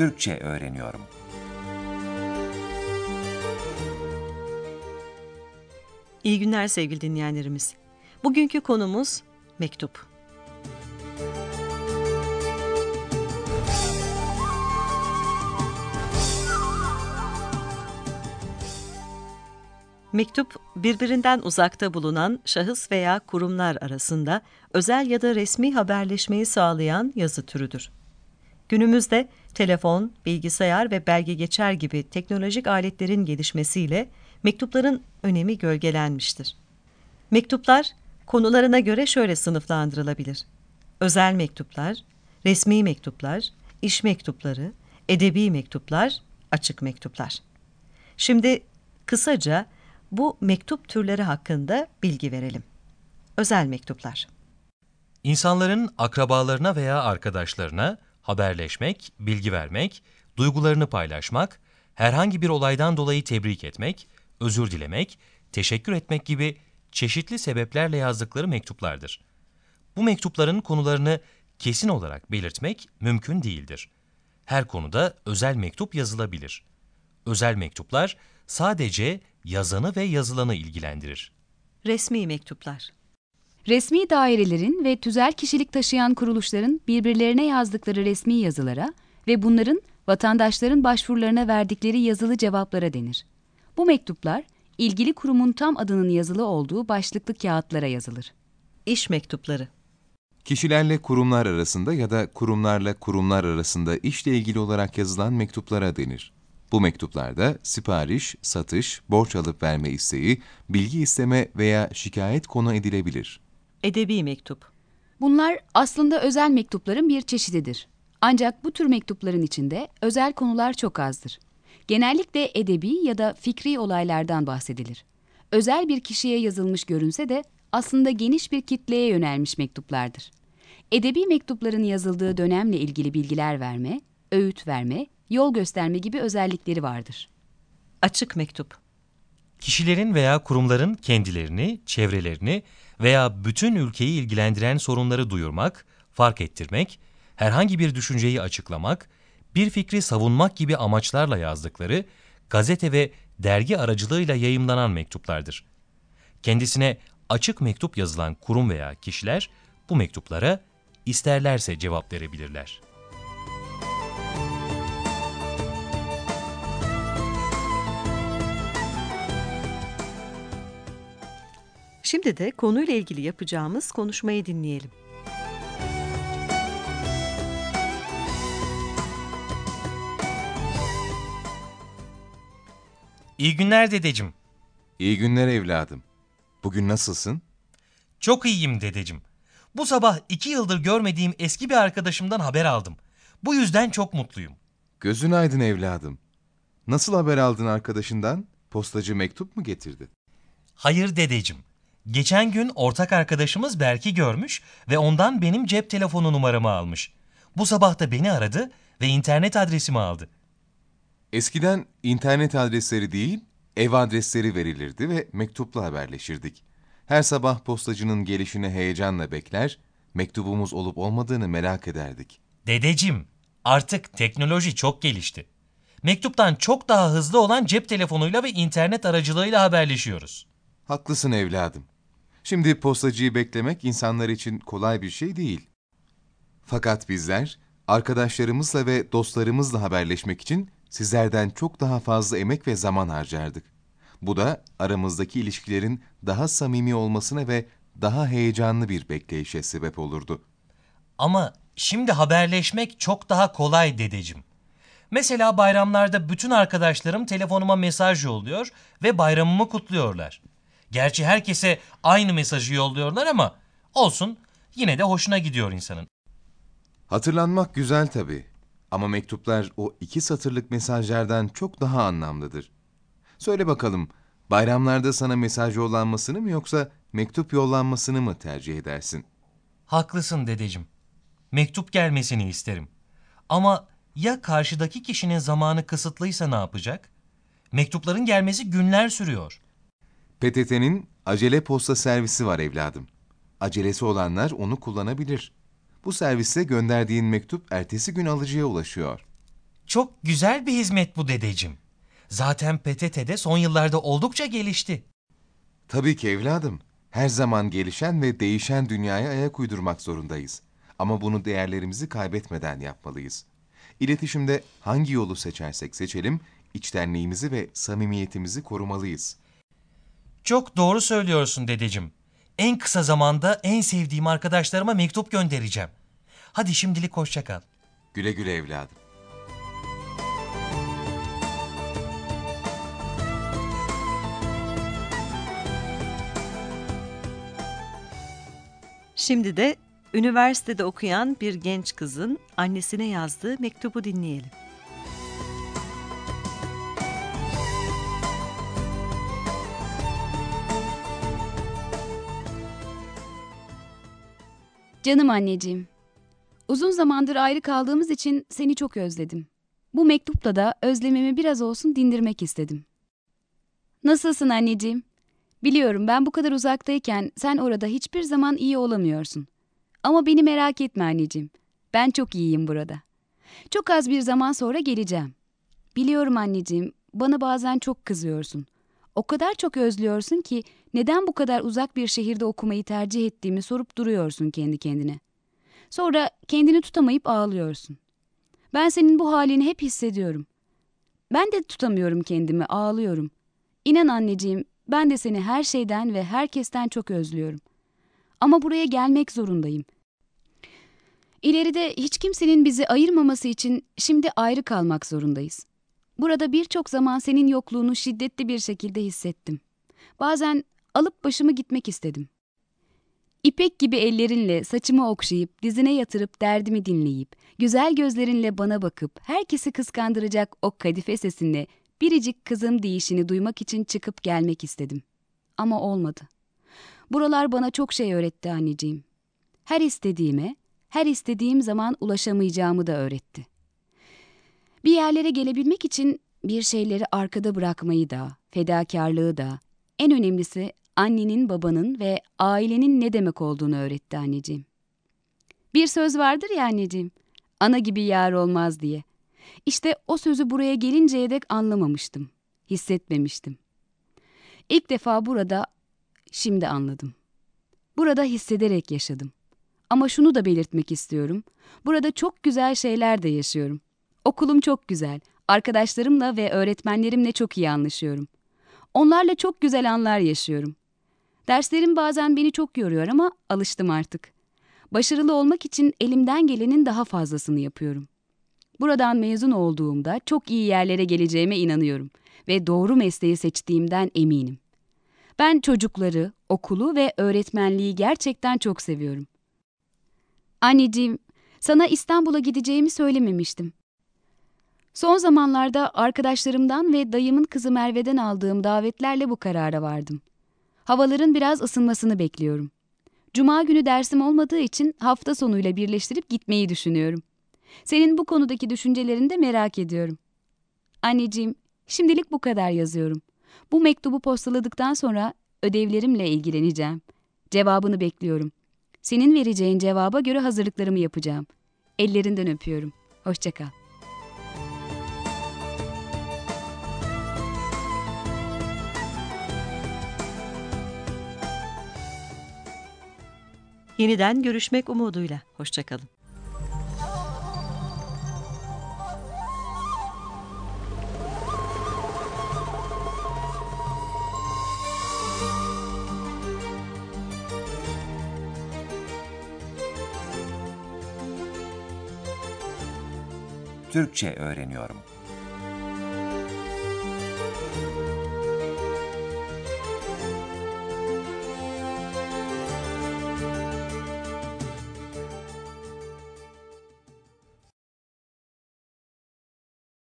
Türkçe öğreniyorum. İyi günler sevgili dinleyenlerimiz. Bugünkü konumuz mektup. Mektup, birbirinden uzakta bulunan şahıs veya kurumlar arasında özel ya da resmi haberleşmeyi sağlayan yazı türüdür. Günümüzde telefon, bilgisayar ve belge geçer gibi teknolojik aletlerin gelişmesiyle mektupların önemi gölgelenmiştir. Mektuplar, konularına göre şöyle sınıflandırılabilir. Özel mektuplar, resmi mektuplar, iş mektupları, edebi mektuplar, açık mektuplar. Şimdi kısaca bu mektup türleri hakkında bilgi verelim. Özel mektuplar. İnsanların akrabalarına veya arkadaşlarına haberleşmek, bilgi vermek, duygularını paylaşmak, herhangi bir olaydan dolayı tebrik etmek, özür dilemek, teşekkür etmek gibi çeşitli sebeplerle yazdıkları mektuplardır. Bu mektupların konularını kesin olarak belirtmek mümkün değildir. Her konuda özel mektup yazılabilir. Özel mektuplar sadece yazanı ve yazılanı ilgilendirir. Resmi mektuplar. Resmi dairelerin ve tüzel kişilik taşıyan kuruluşların birbirlerine yazdıkları resmi yazılara ve bunların vatandaşların başvurularına verdikleri yazılı cevaplara denir. Bu mektuplar ilgili kurumun tam adının yazılı olduğu başlıklı kağıtlara yazılır. İş mektupları. Kişilerle kurumlar arasında ya da kurumlarla kurumlar arasında işle ilgili olarak yazılan mektuplara denir. Bu mektuplarda sipariş, satış, borç alıp verme isteği, bilgi isteme veya şikayet konu edilebilir. Edebi mektup. Bunlar aslında özel mektupların bir çeşididir. Ancak bu tür mektupların içinde özel konular çok azdır. Genellikle edebi ya da fikri olaylardan bahsedilir. Özel bir kişiye yazılmış görünse de aslında geniş bir kitleye yönelmiş mektuplardır. Edebi mektupların yazıldığı dönemle ilgili bilgiler verme, öğüt verme, yol gösterme gibi özellikleri vardır. Açık mektup. Kişilerin veya kurumların kendilerini, çevrelerini veya bütün ülkeyi ilgilendiren sorunları duyurmak, fark ettirmek, herhangi bir düşünceyi açıklamak, bir fikri savunmak gibi amaçlarla yazdıkları gazete ve dergi aracılığıyla yayımlanan mektuplardır. Kendisine açık mektup yazılan kurum veya kişiler bu mektuplara isterlerse cevap verebilirler. Şimdi de konuyla ilgili yapacağımız konuşmayı dinleyelim. İyi günler dedecim. İyi günler evladım. Bugün nasılsın? Çok iyiyim dedecim. Bu sabah iki yıldır görmediğim eski bir arkadaşımdan haber aldım. Bu yüzden çok mutluyum. Gözün aydın evladım. Nasıl haber aldın arkadaşından? Postacı mektup mu getirdi? Hayır dedecim. Geçen gün ortak arkadaşımız Berk'i görmüş ve ondan benim cep telefonu numaramı almış. Bu sabah da beni aradı ve internet adresimi aldı. Eskiden internet adresleri değil, ev adresleri verilirdi ve mektupla haberleşirdik. Her sabah postacının gelişini heyecanla bekler, mektubumuz olup olmadığını merak ederdik. Dedecim, artık teknoloji çok gelişti. Mektuptan çok daha hızlı olan cep telefonuyla ve internet aracılığıyla haberleşiyoruz. Haklısın evladım. Şimdi postacıyı beklemek insanlar için kolay bir şey değil. Fakat bizler, arkadaşlarımızla ve dostlarımızla haberleşmek için sizlerden çok daha fazla emek ve zaman harcardık. Bu da aramızdaki ilişkilerin daha samimi olmasına ve daha heyecanlı bir bekleyişe sebep olurdu. Ama şimdi haberleşmek çok daha kolay dedecim. Mesela bayramlarda bütün arkadaşlarım telefonuma mesaj yolluyor ve bayramımı kutluyorlar. Gerçi herkese aynı mesajı yolluyorlar ama olsun yine de hoşuna gidiyor insanın. Hatırlanmak güzel tabii. Ama mektuplar o iki satırlık mesajlardan çok daha anlamlıdır. Söyle bakalım, bayramlarda sana mesaj yollanmasını mı yoksa mektup yollanmasını mı tercih edersin? Haklısın dedecim. Mektup gelmesini isterim. Ama ya karşıdaki kişinin zamanı kısıtlıysa ne yapacak? Mektupların gelmesi günler sürüyor. PTT'nin acele posta servisi var evladım. Acelesi olanlar onu kullanabilir. Bu serviste gönderdiğin mektup ertesi gün alıcıya ulaşıyor. Çok güzel bir hizmet bu dedeciğim. Zaten PTT'de son yıllarda oldukça gelişti. Tabii ki evladım. Her zaman gelişen ve değişen dünyaya ayak uydurmak zorundayız. Ama bunu değerlerimizi kaybetmeden yapmalıyız. İletişimde hangi yolu seçersek seçelim, içtenliğimizi ve samimiyetimizi korumalıyız. Çok doğru söylüyorsun dedeciğim. En kısa zamanda en sevdiğim arkadaşlarıma mektup göndereceğim. Hadi şimdilik hoşça kal. Güle güle evladım. Şimdi de üniversitede okuyan bir genç kızın annesine yazdığı mektubu dinleyelim. Canım anneciğim. Uzun zamandır ayrı kaldığımız için seni çok özledim. Bu mektupla da özlemimi biraz olsun dindirmek istedim. Nasılsın anneciğim? Biliyorum ben bu kadar uzaktayken sen orada hiçbir zaman iyi olamıyorsun. Ama beni merak etme anneciğim. Ben çok iyiyim burada. Çok az bir zaman sonra geleceğim. Biliyorum anneciğim, bana bazen çok kızıyorsun. O kadar çok özlüyorsun ki neden bu kadar uzak bir şehirde okumayı tercih ettiğimi sorup duruyorsun kendi kendine. Sonra kendini tutamayıp ağlıyorsun. Ben senin bu halini hep hissediyorum. Ben de tutamıyorum kendimi, ağlıyorum. İnan anneciğim, ben de seni her şeyden ve herkesten çok özlüyorum. Ama buraya gelmek zorundayım. İleride hiç kimsenin bizi ayırmaması için şimdi ayrı kalmak zorundayız. Burada birçok zaman senin yokluğunu şiddetli bir şekilde hissettim. Bazen alıp başımı gitmek istedim. İpek gibi ellerinle saçımı okşayıp, dizine yatırıp derdimi dinleyip, güzel gözlerinle bana bakıp, herkesi kıskandıracak o kadife sesinle biricik kızım deyişini duymak için çıkıp gelmek istedim. Ama olmadı. Buralar bana çok şey öğretti anneciğim. Her istediğime, her istediğim zaman ulaşamayacağımı da öğretti. Bir yerlere gelebilmek için bir şeyleri arkada bırakmayı da, fedakarlığı da, en önemlisi annenin, babanın ve ailenin ne demek olduğunu öğretti anneciğim. Bir söz vardır ya anneciğim, ana gibi yar olmaz diye. İşte o sözü buraya gelinceye dek anlamamıştım, hissetmemiştim. İlk defa burada, şimdi anladım. Burada hissederek yaşadım. Ama şunu da belirtmek istiyorum. Burada çok güzel şeyler de yaşıyorum. Okulum çok güzel. Arkadaşlarımla ve öğretmenlerimle çok iyi anlaşıyorum. Onlarla çok güzel anlar yaşıyorum. Derslerim bazen beni çok yoruyor ama alıştım artık. Başarılı olmak için elimden gelenin daha fazlasını yapıyorum. Buradan mezun olduğumda çok iyi yerlere geleceğime inanıyorum ve doğru mesleği seçtiğimden eminim. Ben çocukları, okulu ve öğretmenliği gerçekten çok seviyorum. Anneciğim, sana İstanbul'a gideceğimi söylememiştim. Son zamanlarda arkadaşlarımdan ve dayımın kızı Merve'den aldığım davetlerle bu karara vardım. Havaların biraz ısınmasını bekliyorum. Cuma günü dersim olmadığı için hafta sonuyla birleştirip gitmeyi düşünüyorum. Senin bu konudaki düşüncelerini de merak ediyorum. Anneciğim, şimdilik bu kadar yazıyorum. Bu mektubu postaladıktan sonra ödevlerimle ilgileneceğim. Cevabını bekliyorum. Senin vereceğin cevaba göre hazırlıklarımı yapacağım. Ellerinden öpüyorum. Hoşçakal. Yeniden görüşmek umuduyla. Hoşçakalın. Türkçe öğreniyorum.